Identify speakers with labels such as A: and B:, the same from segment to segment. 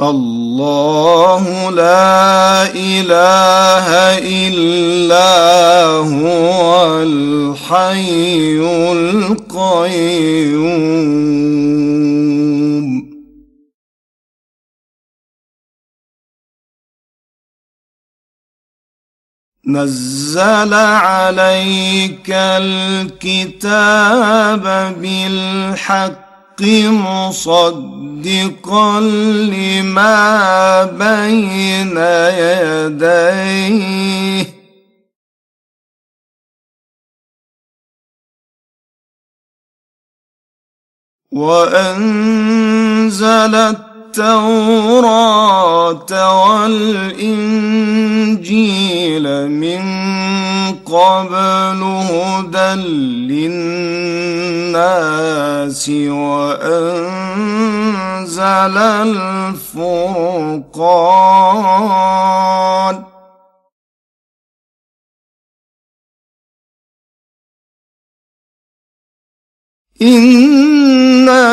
A: الله لا إله إلا هو الحي القيوم. نزل عليك الكتاب بالحق الحق مصدقا لما بين يديه. وانزل التوراة والإنجيل من قبل هدى للناس وأنزل الفرقان. إن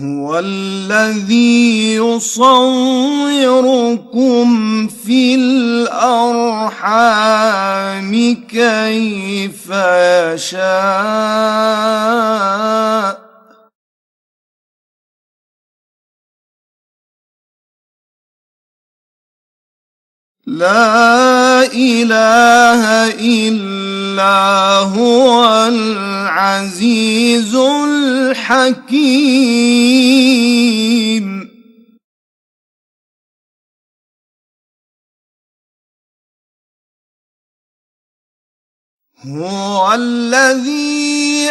A: هو الذي يصوركم في الأرحام كيف يشاء لا إله إلا هو العزيز الحكيم. هو الذي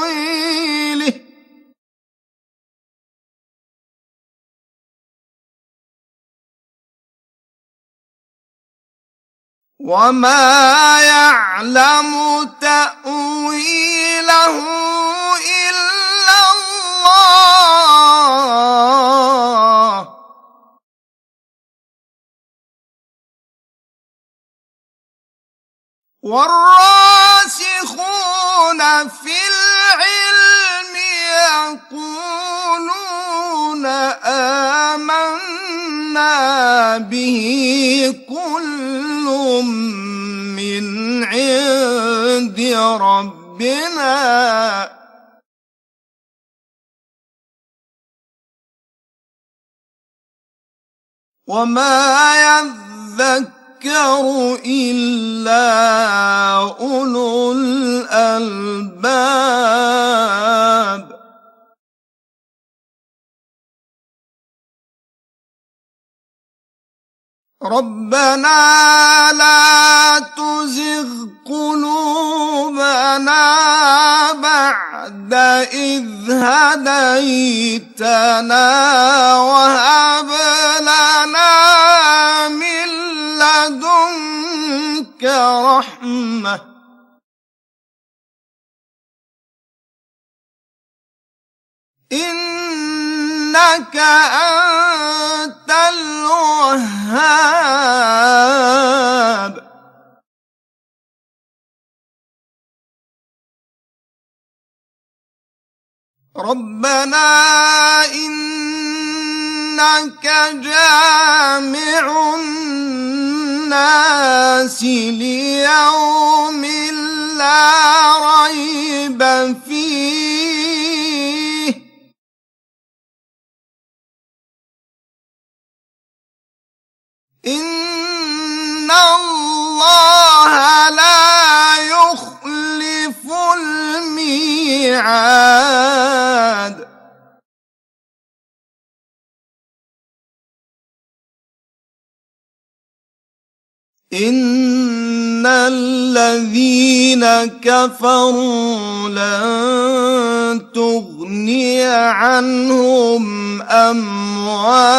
A: وما يعلم تأويله إلا الله. والراسخون في العلم يقولون آمنا به كل من عند ربنا. وما يذكر إلا أولو الألباب. ربنا لا تزغ قلوبنا بعد إذ هديتنا وهب لنا من لدنك رحمة. إنك أنت الوهاب. ربنا إنك جامع الناس ليوم لا ريب فيه إن الله لا يخلف الميعاد إن الذين كفروا لن تغني عنهم أموالهم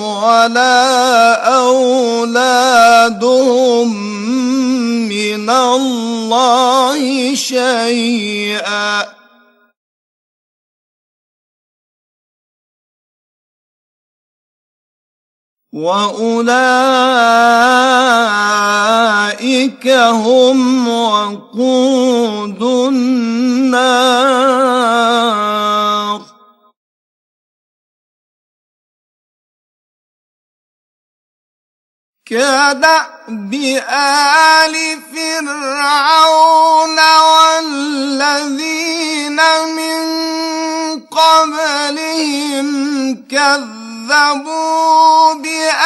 A: ولا أولادهم من الله شيئا وأولئك هم وقود النار. كدأب آل فرعون والذين من قبلهم كذبوا كذبوا بآياتنا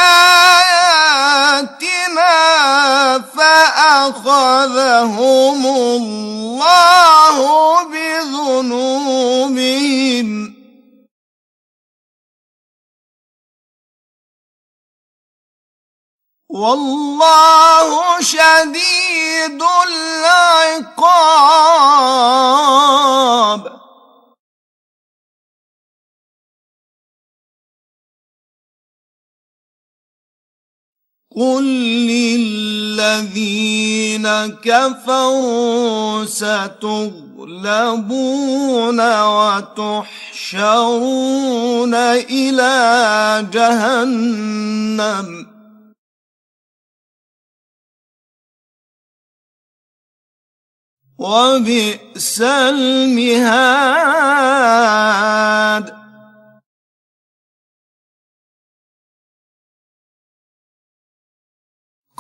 A: فأخذهم الله بذنوبهم. والله شديد العقاب. قل للذين كفروا ستغلبون وتحشرون إلى جهنم وبئس المهاد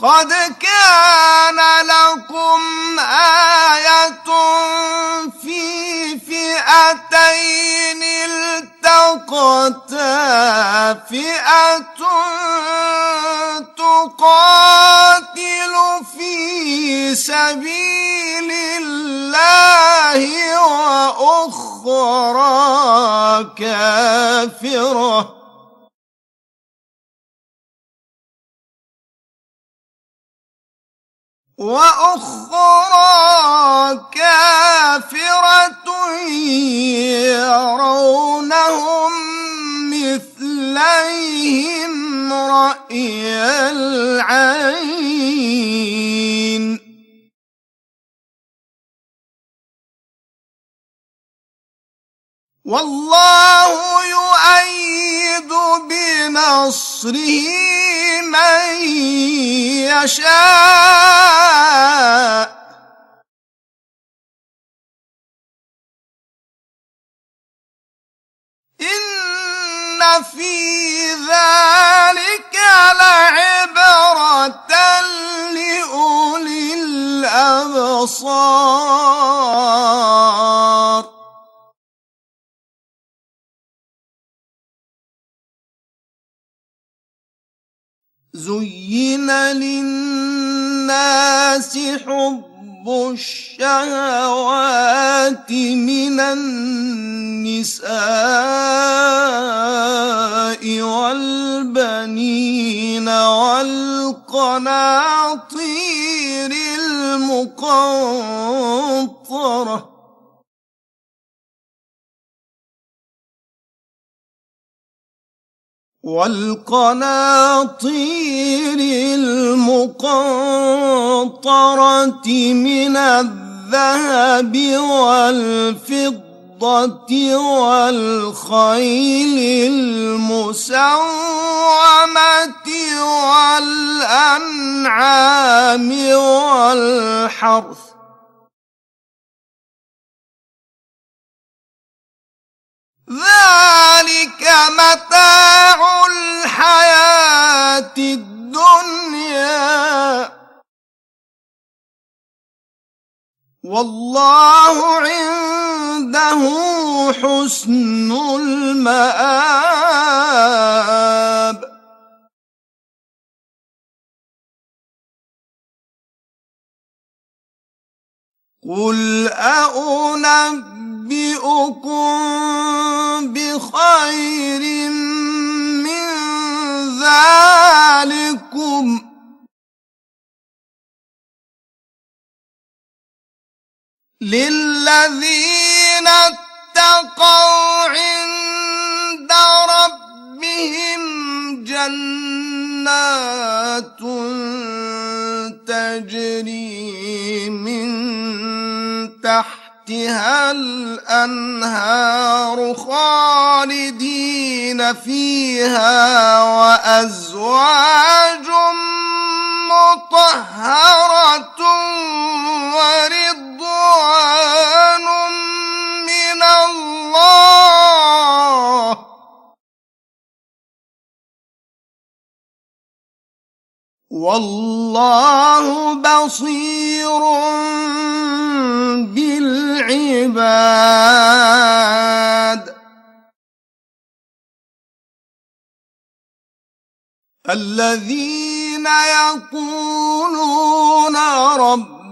A: قد كان لكم آية في فئتين التقتا فئة تقاتل في سبيل الله وأخرى كافرة. وأخرى كافرة يرونهم مثليهم رأي العين. والله يؤيد بنصره من يشاء. إن في ذلك لعبرة لأولي الأبصار. زين للناس حب الشهوات من النساء والبنين والقناطير المقنطره والقناطير المقنطرة من الذهب والفضة والخيل المسومة والأنعام والحرث ذلك والله عنده حسن المآب. قل أنبئكم بخير من ذلكم للذين اتقوا عند ربهم جنات تجري من تحتها الأنهار خالدين فيها وأزواج مطهرة من الله. والله بصير بالعباد. الذين يقولون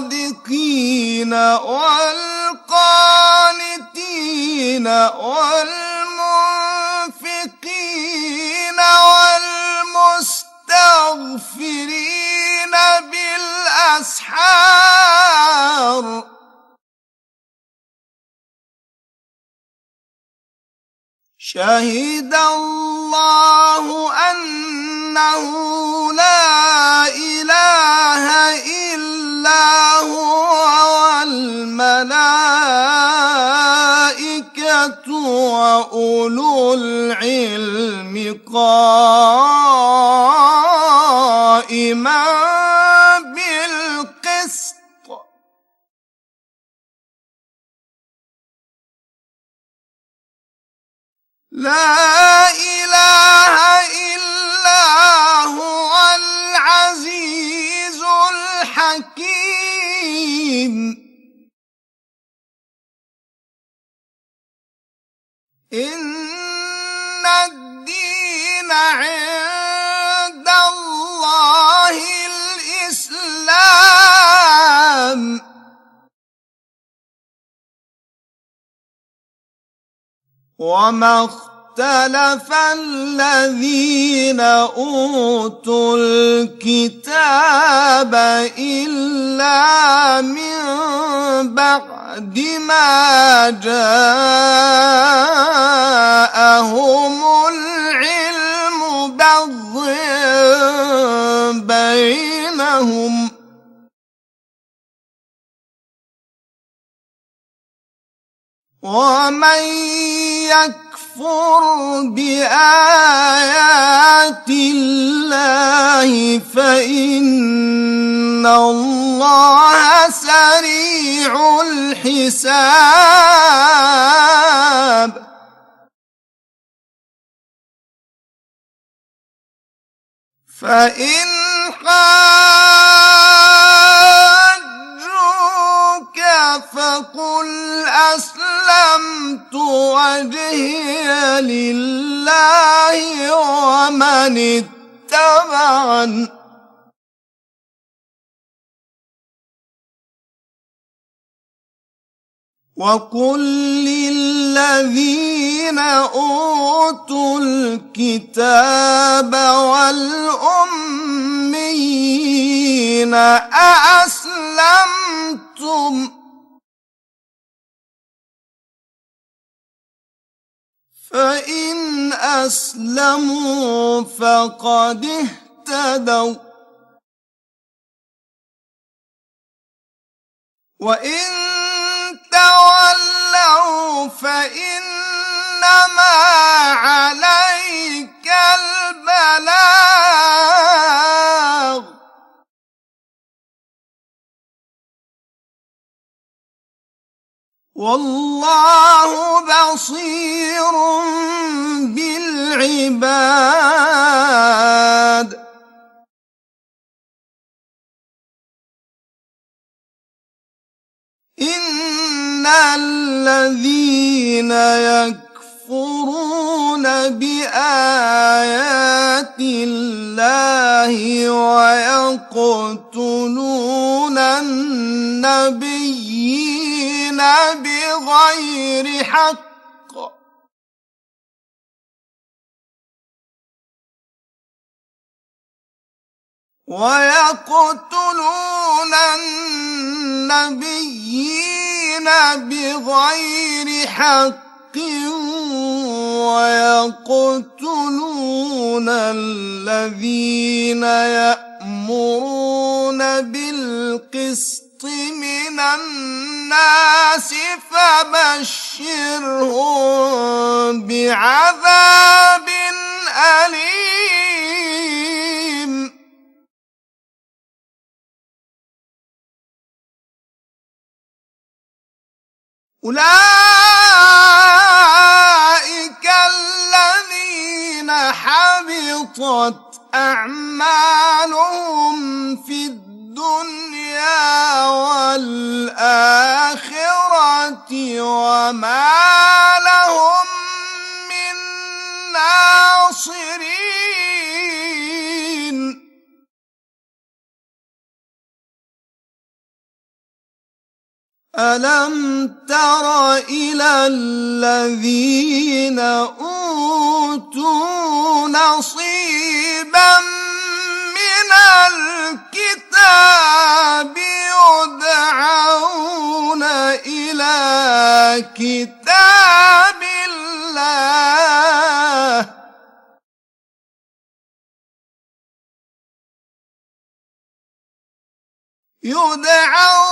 A: والصادقين والقانتين والمنفقين والمستغفرين بالأسحار. شهد الله أنه لا إله وأولو العلم قائما بالقسط لا إله إن الدين عند الله الإسلام. وما اختلف الذين أوتوا الكتاب إلا من بعد ما جاءهم العلم بغي بينهم. ومن يكفر بآيات الله فإن الله سريع الحساب فإن حاجوك وجهي لله ومن اتبعني. وقل للذين أوتوا الكتاب والأميين أأسلمتم؟ فإن أسلموا فقد اهتدوا. وإن تولوا فإنما والله بصير بالعباد. إن الذين يكفرون بآيات الله ويقتلون النبيين بغير حق ويقتلون النبيين بغير حق ويقتلون الذين يأمرون بالقسط من الناس فبشرهم بعذاب أليم. أولئك الذين حبطت أعمالهم في الدنيا والآخرة وما لهم من ناصرين. ألم تر إلى الذين أوتوا نصيبا من الكتاب يدعون إلى كتاب الله. يدعون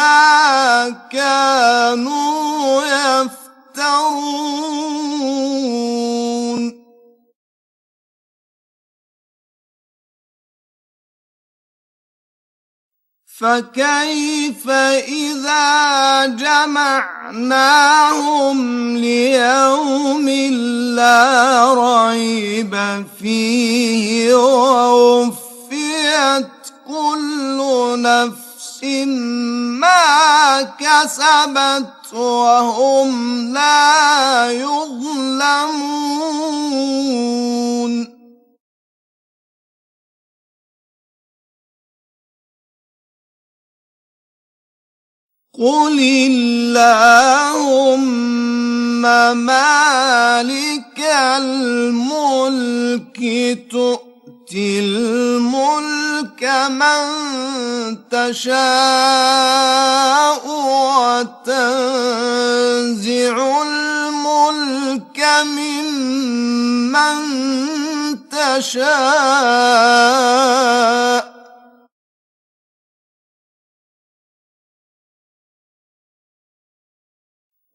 A: ما كانوا يفترون. فكيف إذا جمعناهم ليوم لا ريب فيه ووفيت كل نفس ما كسبت وهم لا يظلمون. قل اللهم مالك الملك تؤتي الملك من تشاء وتنزع الملك ممن تشاء.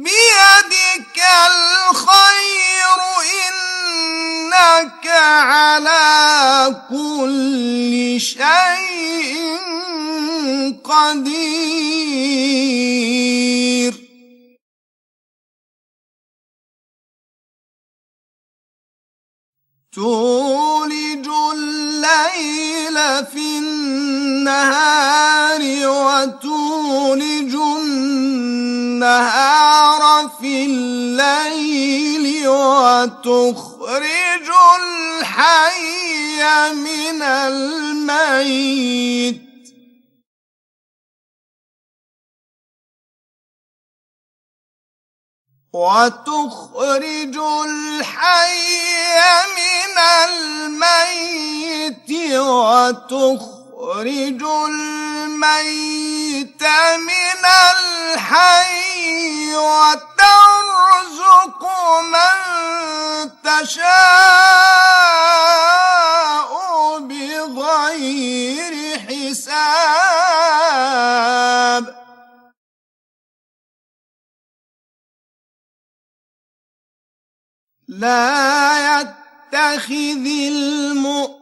A: بيدك الخير إنك على كل شيء قدير. تولج الليل في النهار وتولج النهار في الليل وتخرج الحي من الميت وتخرج الحي من الميت وتخرج الميت من الحي وترزق من تشاء. لا يتخذ المؤمنون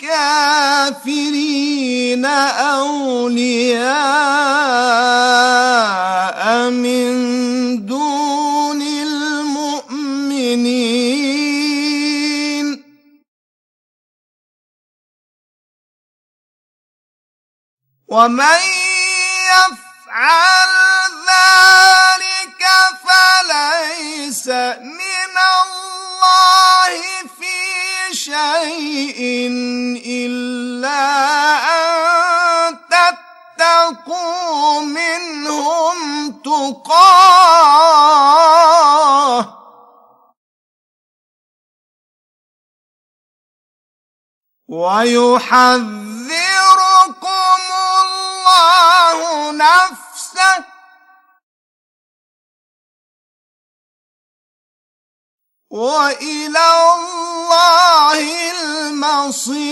A: الكافرين أولياء من دون المؤمنين. ومن يفعل شيء إلا أن تتقوا منهم تقاه. ويحذركم الله نفسه وإلى الله المصير.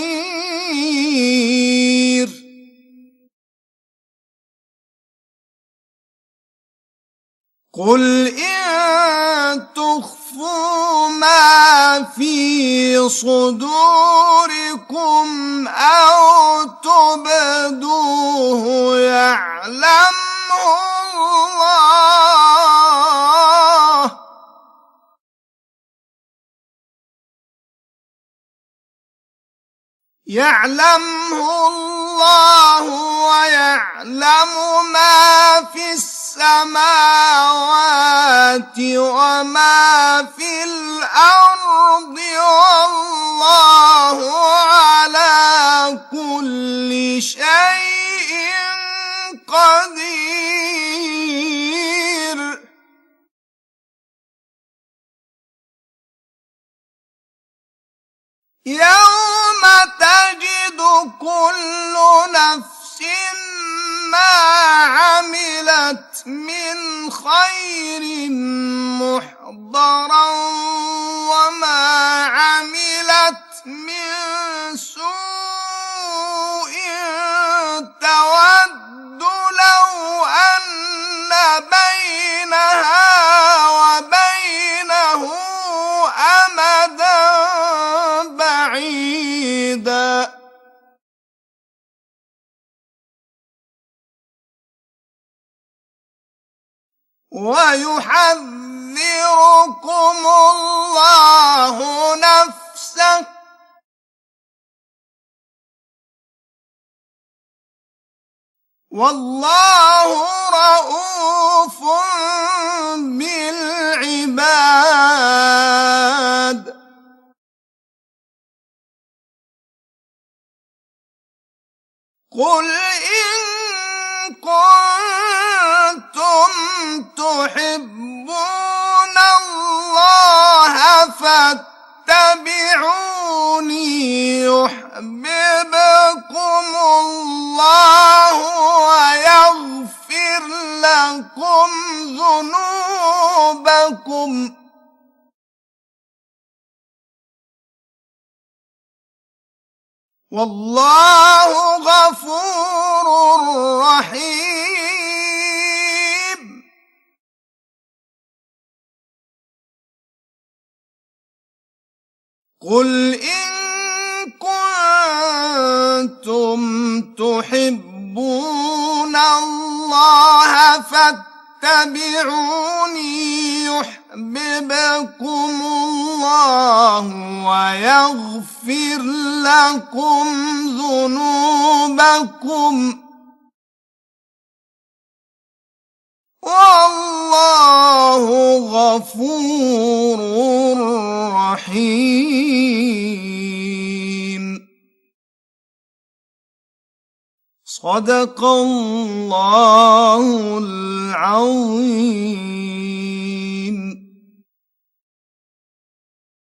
A: قل ان تخفوا ما في صدوركم أو تبدوه يعلمه يعلمه الله ويعلم ما في السماوات وما في الأرض والله على كل شيء قدير. كل نفس ما عملت من خير محضرا وما عملت من سوء ويحذركم الله نفسه. والله رؤوف بالعباد. قل فاتبعوني يحببكم الله ويغفر لكم ذنوبكم. والله غفور رحيم. قل إن كنتم تحبون الله فاتبعوني يحببكم الله ويغفر لكم ذنوبكم والله غفور رحيم. صدق الله العظيم.